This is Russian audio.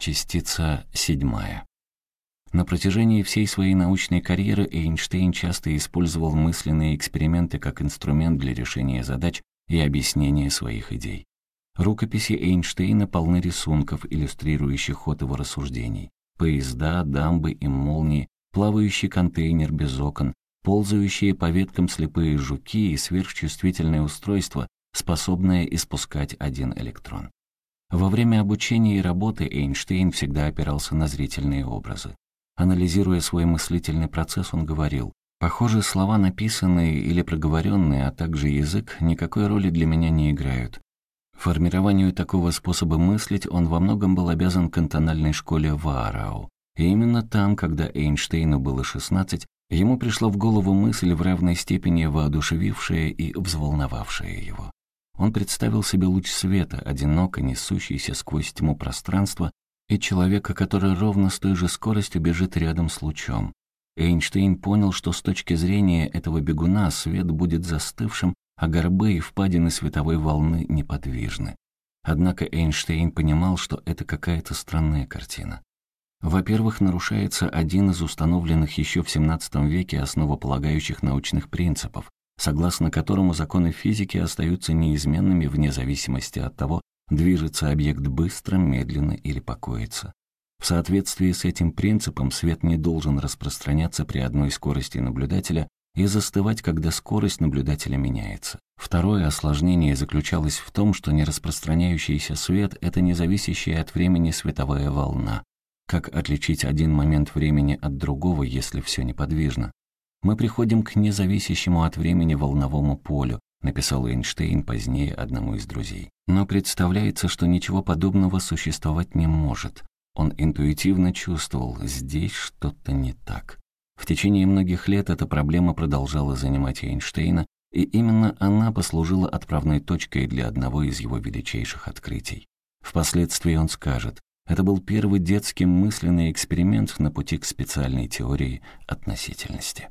Частица седьмая. На протяжении всей своей научной карьеры Эйнштейн часто использовал мысленные эксперименты как инструмент для решения задач и объяснения своих идей. Рукописи Эйнштейна полны рисунков, иллюстрирующих ход его рассуждений. Поезда, дамбы и молнии, плавающий контейнер без окон, ползающие по веткам слепые жуки и сверхчувствительное устройство, способное испускать один электрон. Во время обучения и работы Эйнштейн всегда опирался на зрительные образы. Анализируя свой мыслительный процесс, он говорил, «Похоже, слова, написанные или проговоренные, а также язык, никакой роли для меня не играют. Формированию такого способа мыслить он во многом был обязан кантональной школе Ваарау. И именно там, когда Эйнштейну было 16, ему пришла в голову мысль в равной степени воодушевившая и взволновавшая его. Он представил себе луч света, одиноко несущийся сквозь тьму пространства, и человека, который ровно с той же скоростью бежит рядом с лучом. Эйнштейн понял, что с точки зрения этого бегуна свет будет застывшим, а горбы и впадины световой волны неподвижны. Однако Эйнштейн понимал, что это какая-то странная картина. Во-первых, нарушается один из установленных еще в XVII веке основополагающих научных принципов, согласно которому законы физики остаются неизменными вне зависимости от того, движется объект быстро, медленно или покоится. В соответствии с этим принципом свет не должен распространяться при одной скорости наблюдателя и застывать, когда скорость наблюдателя меняется. Второе осложнение заключалось в том, что нераспространяющийся свет — это независящая от времени световая волна. Как отличить один момент времени от другого, если все неподвижно? Мы приходим к независящему от времени волновому полю, написал Эйнштейн позднее одному из друзей. Но представляется, что ничего подобного существовать не может. Он интуитивно чувствовал, здесь что-то не так. В течение многих лет эта проблема продолжала занимать Эйнштейна, и именно она послужила отправной точкой для одного из его величайших открытий. Впоследствии он скажет, это был первый детский мысленный эксперимент на пути к специальной теории относительности.